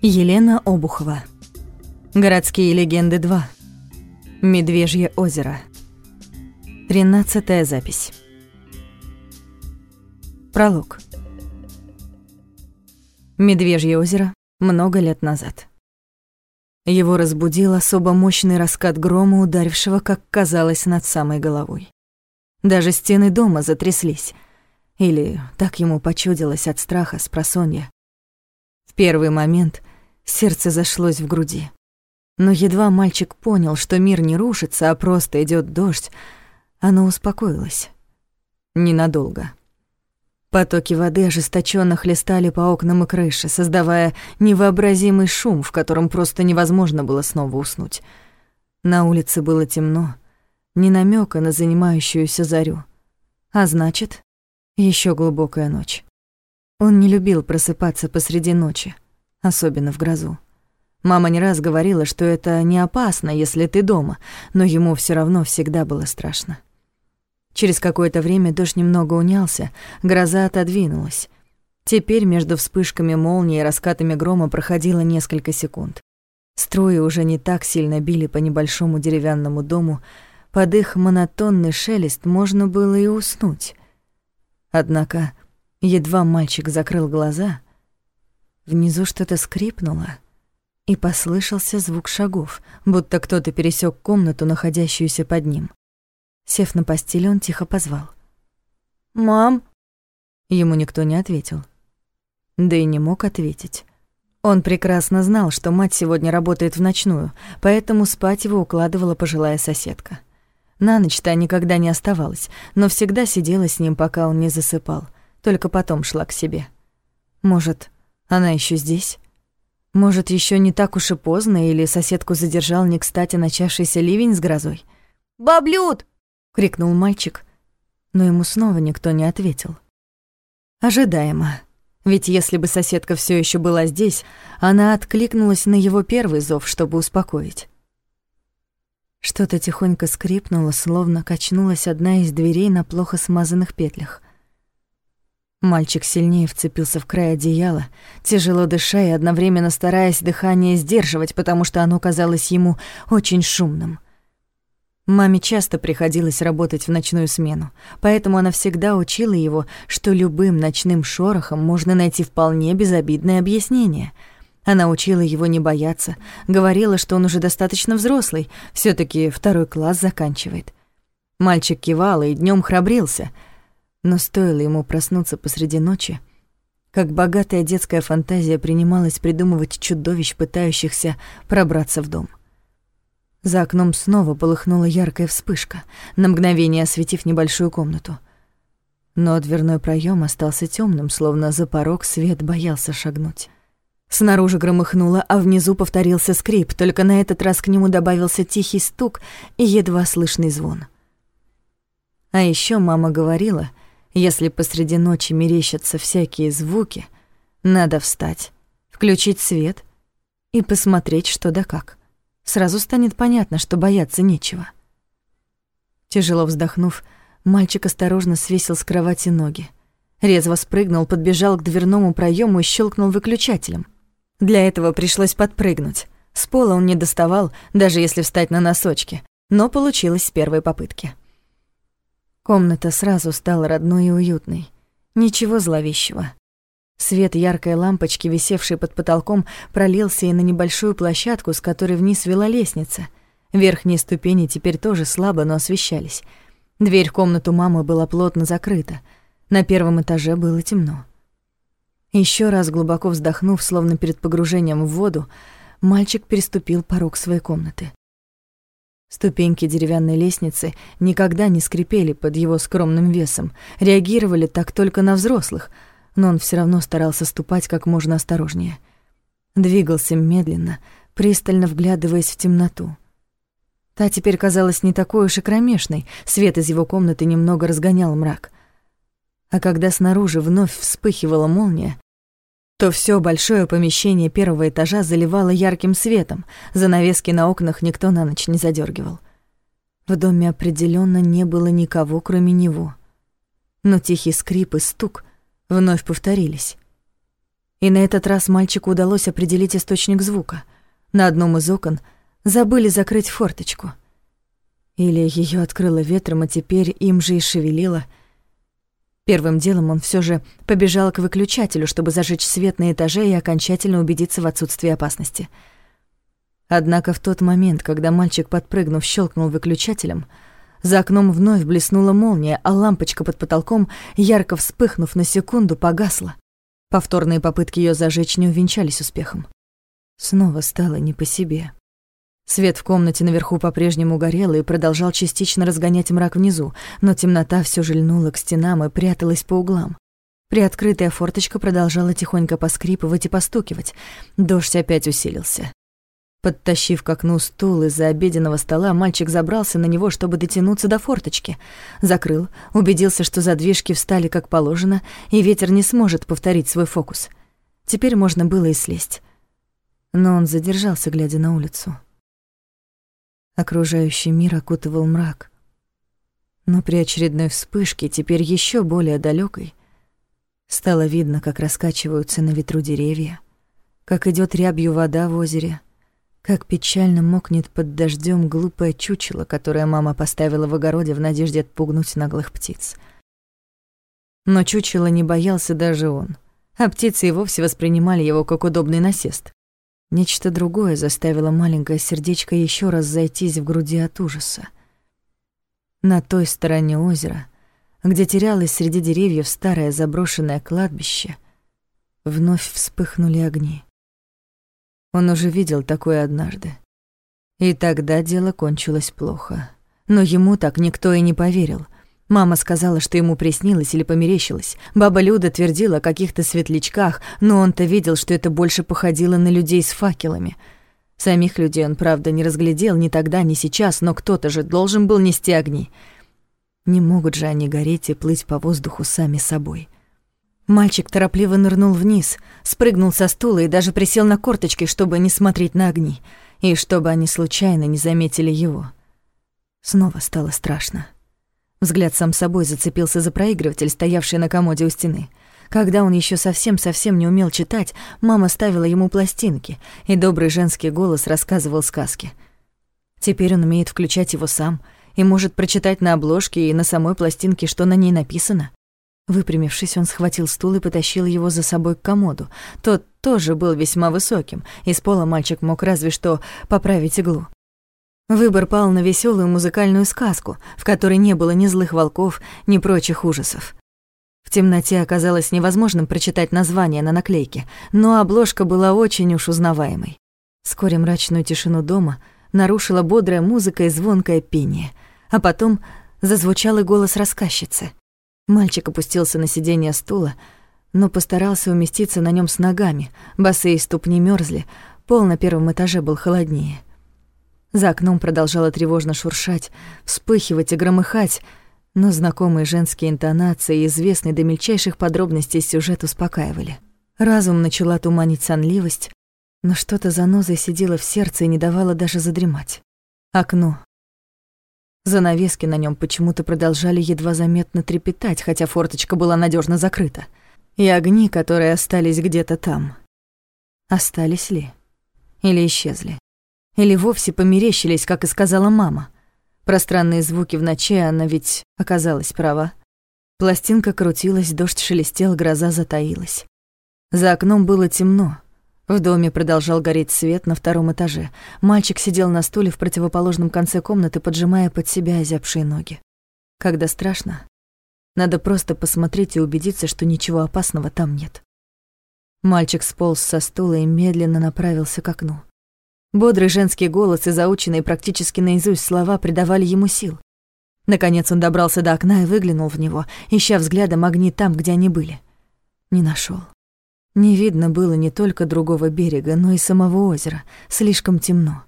Елена Обухова. Городские легенды 2. Медвежье озеро. Тринадцатая запись. Пролог. Медвежье озеро много лет назад. Его разбудил особо мощный раскат грома, ударившего, как казалось, над самой головой. Даже стены дома затряслись. Или так ему почудилось от страха с просонья. В первый момент Сердце зашлось в груди. Но едва мальчик понял, что мир не рушится, а просто идет дождь, оно успокоилось. Ненадолго. Потоки воды ожесточенно хлестали по окнам и крыше, создавая невообразимый шум, в котором просто невозможно было снова уснуть. На улице было темно, ни намека на занимающуюся зарю. А значит, еще глубокая ночь. Он не любил просыпаться посреди ночи особенно в грозу. Мама не раз говорила, что это не опасно, если ты дома, но ему все равно всегда было страшно. Через какое-то время дождь немного унялся, гроза отодвинулась. Теперь между вспышками молнии и раскатами грома проходило несколько секунд. Струи уже не так сильно били по небольшому деревянному дому, под их монотонный шелест можно было и уснуть. Однако, едва мальчик закрыл глаза — Внизу что-то скрипнуло, и послышался звук шагов, будто кто-то пересек комнату, находящуюся под ним. Сев на постели, он тихо позвал. «Мам!» Ему никто не ответил. Да и не мог ответить. Он прекрасно знал, что мать сегодня работает в ночную, поэтому спать его укладывала пожилая соседка. На ночь-то никогда не оставалась, но всегда сидела с ним, пока он не засыпал, только потом шла к себе. Может, она еще здесь? Может, еще не так уж и поздно, или соседку задержал не кстати начавшийся ливень с грозой? «Баблюд!» — крикнул мальчик, но ему снова никто не ответил. Ожидаемо. Ведь если бы соседка все еще была здесь, она откликнулась на его первый зов, чтобы успокоить. Что-то тихонько скрипнуло, словно качнулась одна из дверей на плохо смазанных петлях. Мальчик сильнее вцепился в край одеяла, тяжело дыша и одновременно стараясь дыхание сдерживать, потому что оно казалось ему очень шумным. Маме часто приходилось работать в ночную смену, поэтому она всегда учила его, что любым ночным шорохом можно найти вполне безобидное объяснение. Она учила его не бояться, говорила, что он уже достаточно взрослый, все таки второй класс заканчивает. Мальчик кивал и днем храбрился — но стоило ему проснуться посреди ночи, как богатая детская фантазия принималась придумывать чудовищ, пытающихся пробраться в дом. За окном снова полыхнула яркая вспышка, на мгновение осветив небольшую комнату. Но дверной проем остался темным, словно за порог свет боялся шагнуть. Снаружи громыхнуло, а внизу повторился скрип, только на этот раз к нему добавился тихий стук и едва слышный звон. А еще мама говорила, если посреди ночи мерещатся всякие звуки, надо встать, включить свет и посмотреть, что да как. Сразу станет понятно, что бояться нечего. Тяжело вздохнув, мальчик осторожно свесил с кровати ноги. Резво спрыгнул, подбежал к дверному проему и щелкнул выключателем. Для этого пришлось подпрыгнуть. С пола он не доставал, даже если встать на носочки, но получилось с первой попытки. Комната сразу стала родной и уютной. Ничего зловещего. Свет яркой лампочки, висевшей под потолком, пролился и на небольшую площадку, с которой вниз вела лестница. Верхние ступени теперь тоже слабо, но освещались. Дверь в комнату мамы была плотно закрыта. На первом этаже было темно. Еще раз глубоко вздохнув, словно перед погружением в воду, мальчик переступил порог своей комнаты. Ступеньки деревянной лестницы никогда не скрипели под его скромным весом, реагировали так только на взрослых, но он все равно старался ступать как можно осторожнее. Двигался медленно, пристально вглядываясь в темноту. Та теперь казалась не такой уж и кромешной, свет из его комнаты немного разгонял мрак. А когда снаружи вновь вспыхивала молния, то все большое помещение первого этажа заливало ярким светом, занавески на окнах никто на ночь не задергивал. В доме определенно не было никого, кроме него. Но тихий скрип и стук вновь повторились. И на этот раз мальчику удалось определить источник звука. На одном из окон забыли закрыть форточку. Или ее открыло ветром, а теперь им же и шевелило. Первым делом он все же побежал к выключателю, чтобы зажечь свет на этаже и окончательно убедиться в отсутствии опасности. Однако в тот момент, когда мальчик, подпрыгнув, щелкнул выключателем, за окном вновь блеснула молния, а лампочка под потолком, ярко вспыхнув на секунду, погасла. Повторные попытки ее зажечь не увенчались успехом. Снова стало не по себе. Свет в комнате наверху по-прежнему горел и продолжал частично разгонять мрак внизу, но темнота все же льнула к стенам и пряталась по углам. Приоткрытая форточка продолжала тихонько поскрипывать и постукивать. Дождь опять усилился. Подтащив к окну стул из-за обеденного стола, мальчик забрался на него, чтобы дотянуться до форточки. Закрыл, убедился, что задвижки встали как положено, и ветер не сможет повторить свой фокус. Теперь можно было и слезть. Но он задержался, глядя на улицу. Окружающий мир окутывал мрак. Но при очередной вспышке, теперь еще более далекой, стало видно, как раскачиваются на ветру деревья, как идет рябью вода в озере, как печально мокнет под дождем глупое чучело, которое мама поставила в огороде в надежде отпугнуть наглых птиц. Но чучело не боялся даже он, а птицы и вовсе воспринимали его как удобный насест. Нечто другое заставило маленькое сердечко еще раз зайтись в груди от ужаса. На той стороне озера, где терялось среди деревьев старое заброшенное кладбище, вновь вспыхнули огни. Он уже видел такое однажды. И тогда дело кончилось плохо. Но ему так никто и не поверил — Мама сказала, что ему приснилось или померещилось. Баба Люда твердила о каких-то светлячках, но он-то видел, что это больше походило на людей с факелами. Самих людей он, правда, не разглядел ни тогда, ни сейчас, но кто-то же должен был нести огни. Не могут же они гореть и плыть по воздуху сами собой. Мальчик торопливо нырнул вниз, спрыгнул со стула и даже присел на корточки, чтобы не смотреть на огни, и чтобы они случайно не заметили его. Снова стало страшно. Взгляд сам собой зацепился за проигрыватель, стоявший на комоде у стены. Когда он еще совсем-совсем не умел читать, мама ставила ему пластинки, и добрый женский голос рассказывал сказки. Теперь он умеет включать его сам и может прочитать на обложке и на самой пластинке, что на ней написано. Выпрямившись, он схватил стул и потащил его за собой к комоду. Тот тоже был весьма высоким, и с пола мальчик мог разве что поправить иглу. Выбор пал на веселую музыкальную сказку, в которой не было ни злых волков, ни прочих ужасов. В темноте оказалось невозможным прочитать название на наклейке, но обложка была очень уж узнаваемой. Вскоре мрачную тишину дома нарушила бодрая музыка и звонкое пение, а потом зазвучал и голос рассказчицы. Мальчик опустился на сиденье стула, но постарался уместиться на нем с ногами, босые ступни мерзли, пол на первом этаже был холоднее. За окном продолжало тревожно шуршать, вспыхивать и громыхать, но знакомые женские интонации и известные до мельчайших подробностей сюжет успокаивали. Разум начала туманить сонливость, но что-то занозой сидело в сердце и не давало даже задремать. Окно. Занавески на нем почему-то продолжали едва заметно трепетать, хотя форточка была надежно закрыта. И огни, которые остались где-то там. Остались ли? Или исчезли? Или вовсе померещились, как и сказала мама. Пространные звуки в ночи, она ведь оказалась права. Пластинка крутилась, дождь шелестел, гроза затаилась. За окном было темно. В доме продолжал гореть свет на втором этаже. Мальчик сидел на стуле в противоположном конце комнаты, поджимая под себя озябшие ноги. Когда страшно, надо просто посмотреть и убедиться, что ничего опасного там нет. Мальчик сполз со стула и медленно направился к окну. Бодрый женский голос и заученные практически наизусть слова придавали ему сил. Наконец он добрался до окна и выглянул в него, ища взглядом огни там, где они были. Не нашел. Не видно было не только другого берега, но и самого озера. Слишком темно.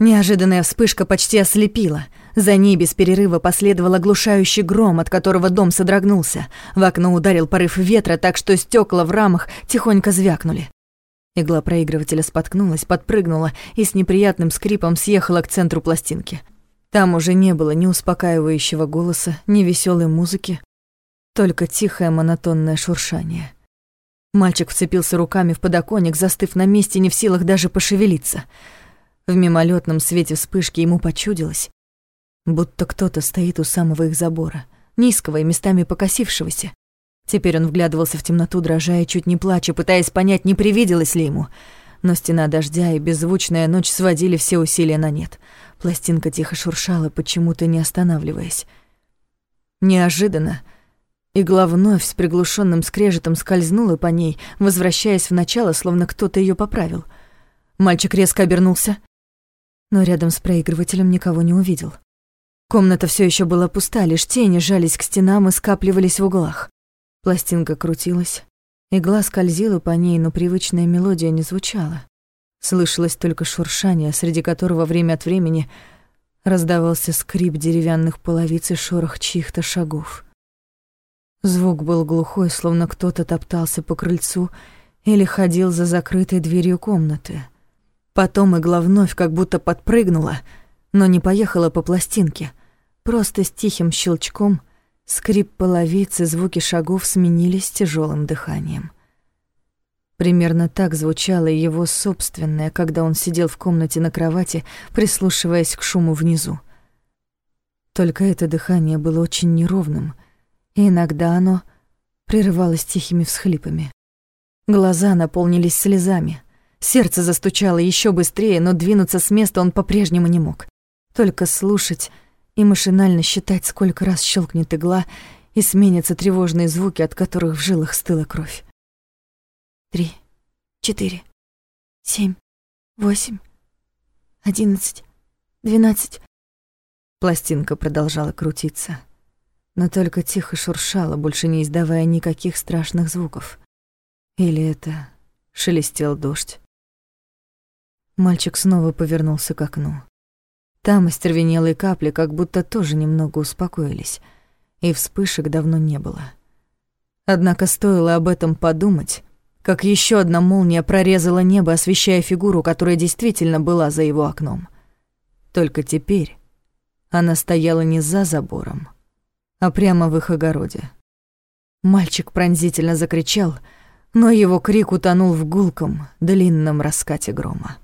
Неожиданная вспышка почти ослепила. За ней без перерыва последовал оглушающий гром, от которого дом содрогнулся. В окно ударил порыв ветра, так что стекла в рамах тихонько звякнули. Игла проигрывателя споткнулась, подпрыгнула и с неприятным скрипом съехала к центру пластинки. Там уже не было ни успокаивающего голоса, ни веселой музыки, только тихое монотонное шуршание. Мальчик вцепился руками в подоконник, застыв на месте, не в силах даже пошевелиться. В мимолетном свете вспышки ему почудилось, будто кто-то стоит у самого их забора, низкого и местами покосившегося. Теперь он вглядывался в темноту, дрожа и чуть не плача, пытаясь понять, не привиделось ли ему. Но стена дождя и беззвучная ночь сводили все усилия на нет. Пластинка тихо шуршала, почему-то не останавливаясь. Неожиданно игла вновь с приглушенным скрежетом скользнула по ней, возвращаясь в начало, словно кто-то ее поправил. Мальчик резко обернулся, но рядом с проигрывателем никого не увидел. Комната все еще была пуста, лишь тени жались к стенам и скапливались в углах. Пластинка крутилась, игла скользила по ней, но привычная мелодия не звучала. Слышалось только шуршание, среди которого время от времени раздавался скрип деревянных половиц и шорох чьих-то шагов. Звук был глухой, словно кто-то топтался по крыльцу или ходил за закрытой дверью комнаты. Потом игла вновь как будто подпрыгнула, но не поехала по пластинке, просто с тихим щелчком Скрип половицы, звуки шагов сменились тяжелым дыханием. Примерно так звучало его собственное, когда он сидел в комнате на кровати, прислушиваясь к шуму внизу. Только это дыхание было очень неровным, и иногда оно прерывалось тихими всхлипами. Глаза наполнились слезами. Сердце застучало еще быстрее, но двинуться с места он по-прежнему не мог. Только слушать и машинально считать, сколько раз щелкнет игла и сменятся тревожные звуки, от которых в жилах стыла кровь. Три, четыре, семь, восемь, одиннадцать, двенадцать. Пластинка продолжала крутиться, но только тихо шуршала, больше не издавая никаких страшных звуков. Или это шелестел дождь. Мальчик снова повернулся к окну. Там остервенелые капли как будто тоже немного успокоились, и вспышек давно не было. Однако стоило об этом подумать, как еще одна молния прорезала небо, освещая фигуру, которая действительно была за его окном. Только теперь она стояла не за забором, а прямо в их огороде. Мальчик пронзительно закричал, но его крик утонул в гулком, длинном раскате грома.